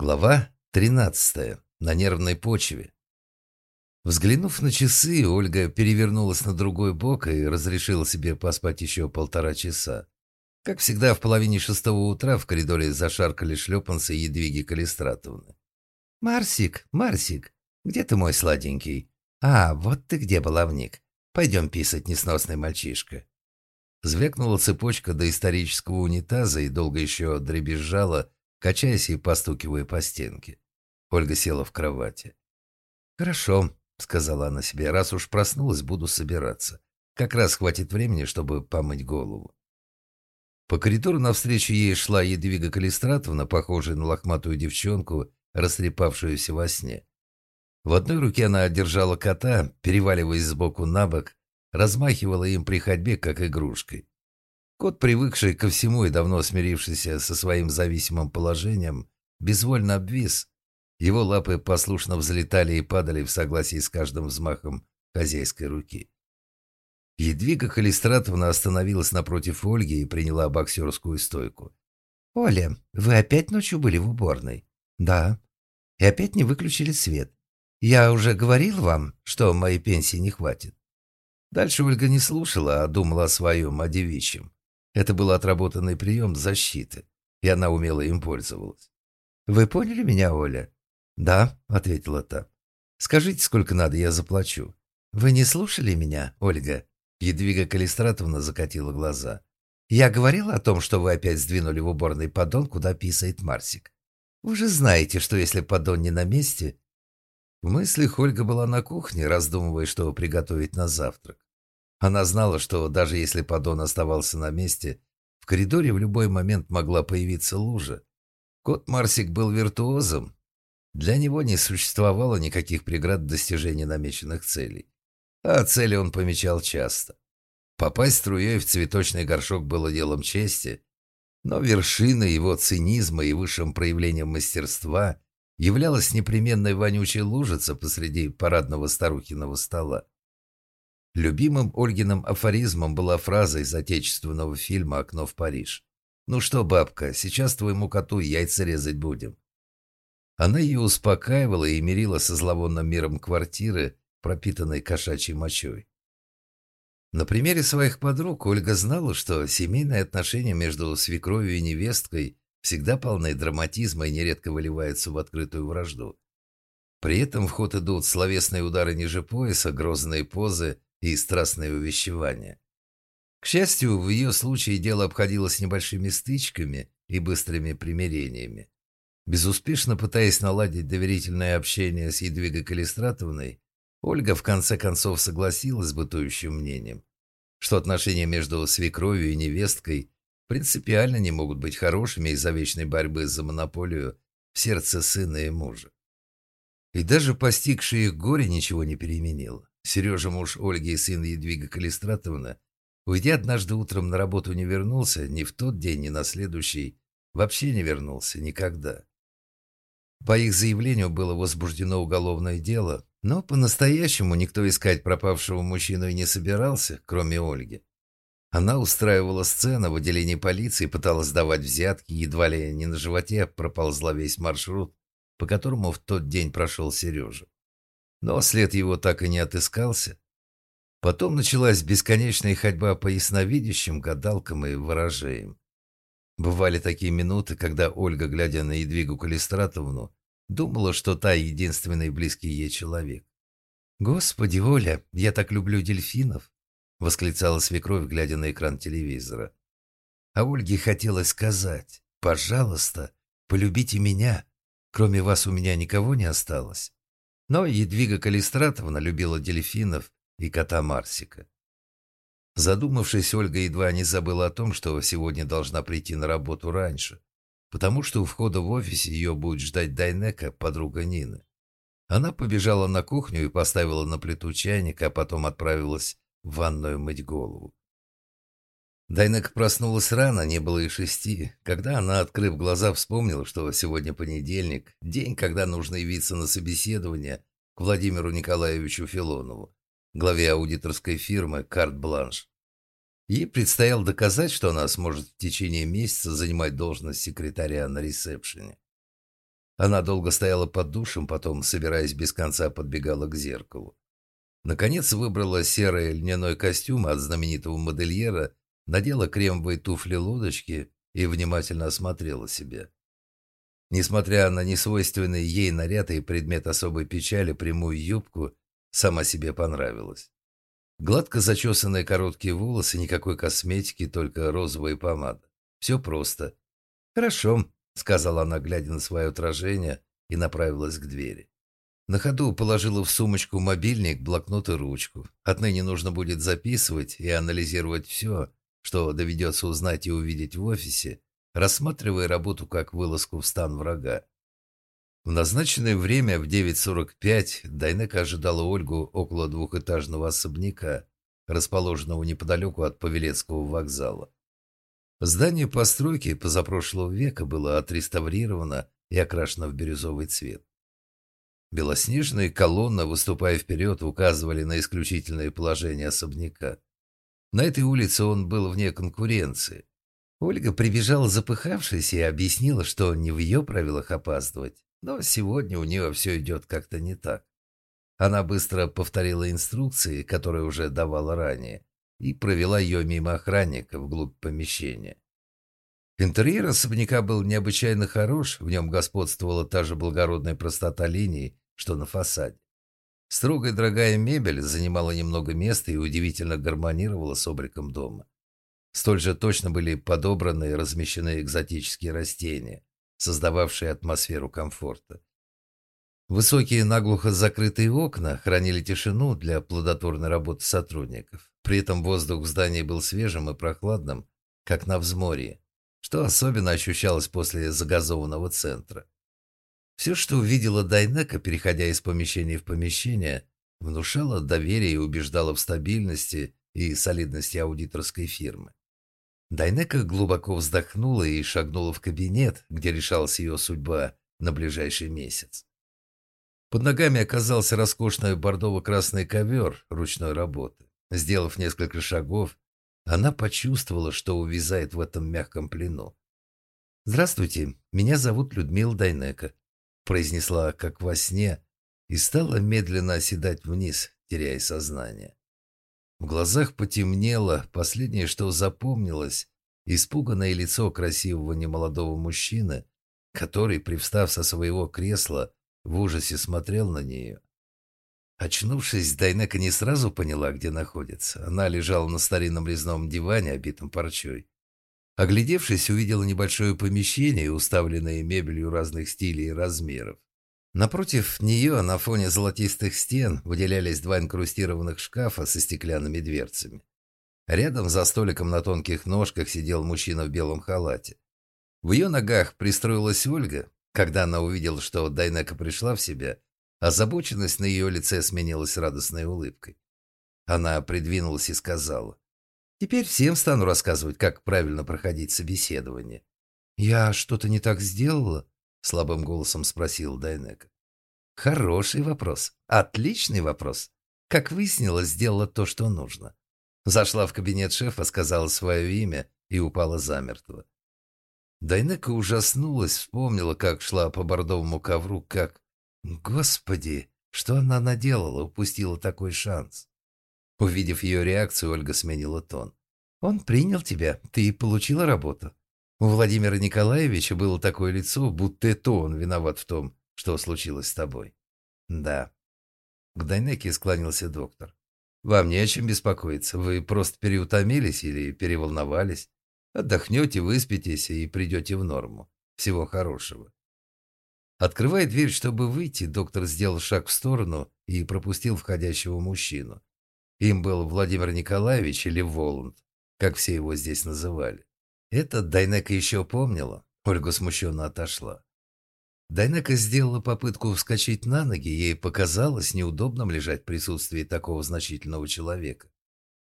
Глава 13. На нервной почве. Взглянув на часы, Ольга перевернулась на другой бок и разрешила себе поспать еще полтора часа. Как всегда, в половине шестого утра в коридоре зашаркали шлепанцы Едвиги Калистратовны. «Марсик, Марсик, где ты мой сладенький? А, вот ты где, баловник. Пойдем писать, несносный мальчишка». Звякнула цепочка до исторического унитаза и долго еще дребезжала, качаясь и постукивая по стенке. Ольга села в кровати. «Хорошо», — сказала она себе, — «раз уж проснулась, буду собираться. Как раз хватит времени, чтобы помыть голову». По коридору навстречу ей шла Едвига Калистратовна, похожая на лохматую девчонку, растрепавшуюся во сне. В одной руке она держала кота, переваливаясь сбоку на бок, размахивала им при ходьбе, как игрушкой. Кот, привыкший ко всему и давно смирившийся со своим зависимым положением, безвольно обвис. Его лапы послушно взлетали и падали в согласии с каждым взмахом хозяйской руки. Едвига Калистратовна остановилась напротив Ольги и приняла боксерскую стойку. «Оля, вы опять ночью были в уборной?» «Да». «И опять не выключили свет. Я уже говорил вам, что моей пенсии не хватит». Дальше Ольга не слушала, а думала о своем, о девичьем. Это был отработанный прием защиты, и она умело им пользовалась. «Вы поняли меня, Оля?» «Да», — ответила та. «Скажите, сколько надо, я заплачу». «Вы не слушали меня, Ольга?» Едвига Калистратовна закатила глаза. «Я говорила о том, что вы опять сдвинули в уборный поддон, куда писает Марсик. Вы же знаете, что если поддон не на месте...» В мыслях Ольга была на кухне, раздумывая, что приготовить на завтрак. Она знала, что даже если поддон оставался на месте, в коридоре в любой момент могла появиться лужа. Кот Марсик был виртуозом. Для него не существовало никаких преград достижения намеченных целей. А цели он помечал часто. Попасть струей в цветочный горшок было делом чести, но вершиной его цинизма и высшим проявлением мастерства являлась непременная вонючая лужица посреди парадного старухиного стола. Любимым Ольгиным афоризмом была фраза из отечественного фильма «Окно в Париж». «Ну что, бабка, сейчас твоему коту яйца резать будем». Она ее успокаивала и мирила со зловонным миром квартиры, пропитанной кошачьей мочой. На примере своих подруг Ольга знала, что семейные отношения между свекровью и невесткой всегда полны драматизма и нередко выливаются в открытую вражду. При этом в ход идут словесные удары ниже пояса, грозные позы и страстное увещевание. К счастью, в ее случае дело обходилось небольшими стычками и быстрыми примирениями. Безуспешно пытаясь наладить доверительное общение с Едвигой Калистратовной, Ольга в конце концов согласилась с бытующим мнением, что отношения между свекровью и невесткой принципиально не могут быть хорошими из-за вечной борьбы за монополию в сердце сына и мужа. И даже постигшее их горе ничего не переменило. Сережа, муж Ольги и сын Едвига Калистратовна, уйдя однажды утром на работу не вернулся, ни в тот день, ни на следующий, вообще не вернулся, никогда. По их заявлению было возбуждено уголовное дело, но по-настоящему никто искать пропавшего мужчину и не собирался, кроме Ольги. Она устраивала сцену в отделении полиции, пыталась давать взятки, едва ли не на животе проползла весь маршрут, по которому в тот день прошел Сережа. Но след его так и не отыскался. Потом началась бесконечная ходьба по ясновидящим, гадалкам и ворожеям. Бывали такие минуты, когда Ольга, глядя на Едвигу Калистратовну, думала, что та единственный близкий ей человек. «Господи, Оля, я так люблю дельфинов!» — восклицала свекровь, глядя на экран телевизора. А Ольге хотелось сказать «Пожалуйста, полюбите меня. Кроме вас у меня никого не осталось». Но Едвига Калистратовна любила дельфинов и кота Марсика. Задумавшись, Ольга едва не забыла о том, что сегодня должна прийти на работу раньше, потому что у входа в офис ее будет ждать Дайнека, подруга Нины. Она побежала на кухню и поставила на плиту чайник, а потом отправилась в ванную мыть голову. Дайнек проснулась рано, не было и шести. Когда она, открыв глаза, вспомнила, что сегодня понедельник, день, когда нужно явиться на собеседование к Владимиру Николаевичу Филонову, главе аудиторской фирмы «Карт Бланш». Ей предстояло доказать, что она сможет в течение месяца занимать должность секретаря на ресепшене. Она долго стояла под душем, потом, собираясь без конца, подбегала к зеркалу. Наконец выбрала серый льняной костюм от знаменитого модельера, надела кремовые туфли-лодочки и внимательно осмотрела себя. Несмотря на несвойственный ей наряд и предмет особой печали, прямую юбку, сама себе понравилась. Гладко зачесанные короткие волосы, никакой косметики, только розовая помада. Все просто. «Хорошо», — сказала она, глядя на свое отражение, и направилась к двери. На ходу положила в сумочку мобильник, блокнот и ручку. Отныне нужно будет записывать и анализировать все, что доведется узнать и увидеть в офисе, рассматривая работу как вылазку в стан врага. В назначенное время в 9.45 Дайнека ожидала Ольгу около двухэтажного особняка, расположенного неподалеку от Павелецкого вокзала. Здание постройки позапрошлого века было отреставрировано и окрашено в бирюзовый цвет. Белоснежные колонны, выступая вперед, указывали на исключительное положение особняка. На этой улице он был вне конкуренции. Ольга прибежала запыхавшись и объяснила, что не в ее правилах опаздывать, но сегодня у нее все идет как-то не так. Она быстро повторила инструкции, которые уже давала ранее, и провела ее мимо охранника вглубь помещения. Интерьер особняка был необычайно хорош, в нем господствовала та же благородная простота линий, что на фасаде. Строгая дорогая мебель занимала немного места и удивительно гармонировала с обликом дома. Столь же точно были подобраны и размещены экзотические растения, создававшие атмосферу комфорта. Высокие наглухо закрытые окна хранили тишину для плодотворной работы сотрудников. При этом воздух в здании был свежим и прохладным, как на взморье, что особенно ощущалось после загазованного центра. Все, что увидела Дайнека, переходя из помещения в помещение, внушало доверие и убеждало в стабильности и солидности аудиторской фирмы. Дайнека глубоко вздохнула и шагнула в кабинет, где решалась ее судьба на ближайший месяц. Под ногами оказался роскошный бордово-красный ковер ручной работы. Сделав несколько шагов, она почувствовала, что увязает в этом мягком плену. «Здравствуйте, меня зовут Людмила Дайнека», произнесла как во сне и стала медленно оседать вниз, теряя сознание. В глазах потемнело, последнее, что запомнилось, испуганное лицо красивого немолодого мужчины, который, привстав со своего кресла, в ужасе смотрел на нее. Очнувшись, Дайнека не сразу поняла, где находится. Она лежала на старинном резном диване, обитом парчой. Оглядевшись, увидела небольшое помещение, уставленное мебелью разных стилей и размеров. Напротив нее, на фоне золотистых стен, выделялись два инкрустированных шкафа со стеклянными дверцами. Рядом за столиком на тонких ножках сидел мужчина в белом халате. В ее ногах пристроилась Ольга. Когда она увидела, что Дайнека пришла в себя, озабоченность на ее лице сменилась радостной улыбкой. Она придвинулась и сказала, «Теперь всем стану рассказывать, как правильно проходить собеседование». «Я что-то не так сделала?» — слабым голосом спросил Дайнека. «Хороший вопрос. Отличный вопрос. Как выяснилось, сделала то, что нужно. Зашла в кабинет шефа, сказала свое имя и упала замертво. Дайнека ужаснулась, вспомнила, как шла по бордовому ковру, как... Господи, что она наделала, упустила такой шанс. Увидев ее реакцию, Ольга сменила тон. «Он принял тебя, ты получила работу. У Владимира Николаевича было такое лицо, будто это он виноват в том, что случилось с тобой. Да. К Дайнеке склонился доктор. Вам не о чем беспокоиться. Вы просто переутомились или переволновались. Отдохнете, выспитесь и придете в норму. Всего хорошего. Открывая дверь, чтобы выйти, доктор сделал шаг в сторону и пропустил входящего мужчину. Им был Владимир Николаевич или Воланд, как все его здесь называли. Это Дайнека еще помнила. Ольга смущенно отошла. Дайнека сделала попытку вскочить на ноги, ей показалось неудобным лежать в присутствии такого значительного человека.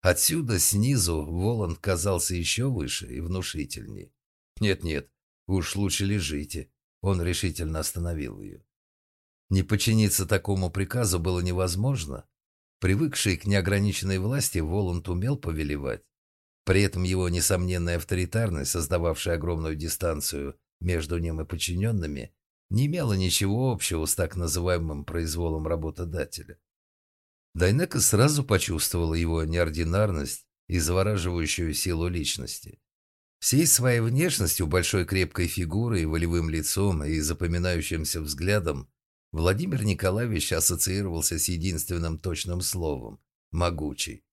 Отсюда, снизу, Воланд казался еще выше и внушительнее. «Нет-нет, уж лучше лежите», — он решительно остановил ее. Не подчиниться такому приказу было невозможно. Привыкший к неограниченной власти, Воланд умел повелевать. При этом его несомненная авторитарность, создававшая огромную дистанцию между ним и подчиненными, не имела ничего общего с так называемым произволом работодателя. Дайнека сразу почувствовала его неординарность и завораживающую силу личности. Всей своей внешностью, большой крепкой фигурой, волевым лицом и запоминающимся взглядом Владимир Николаевич ассоциировался с единственным точным словом – «могучий».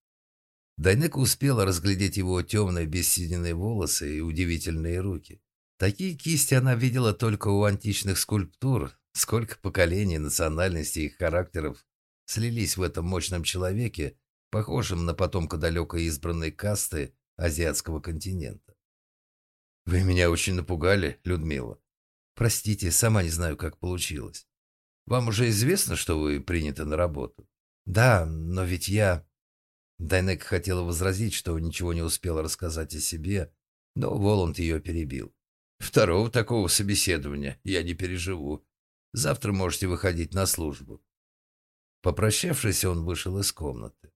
Дайнека успела разглядеть его темные бессиденные волосы и удивительные руки. Такие кисти она видела только у античных скульптур. Сколько поколений, национальностей и характеров слились в этом мощном человеке, похожем на потомка далекой избранной касты азиатского континента. «Вы меня очень напугали, Людмила. Простите, сама не знаю, как получилось. Вам уже известно, что вы приняты на работу?» «Да, но ведь я...» Дайнек хотела возразить, что ничего не успела рассказать о себе, но Воланд ее перебил. «Второго такого собеседования я не переживу. Завтра можете выходить на службу». Попрощавшись, он вышел из комнаты.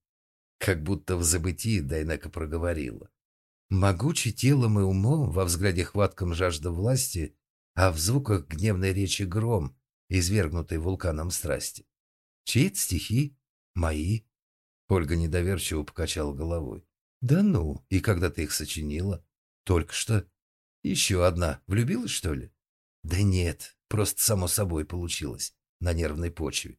Как будто в забытии Дайнека проговорила. Могучий телом и умом, во взгляде хватком жажда власти, а в звуках гневной речи гром, извергнутый вулканом страсти. Чьи-то стихи? Мои? Ольга недоверчиво покачала головой. Да ну, и когда ты их сочинила? Только что. Еще одна. Влюбилась, что ли? Да нет, просто само собой получилось. На нервной почве.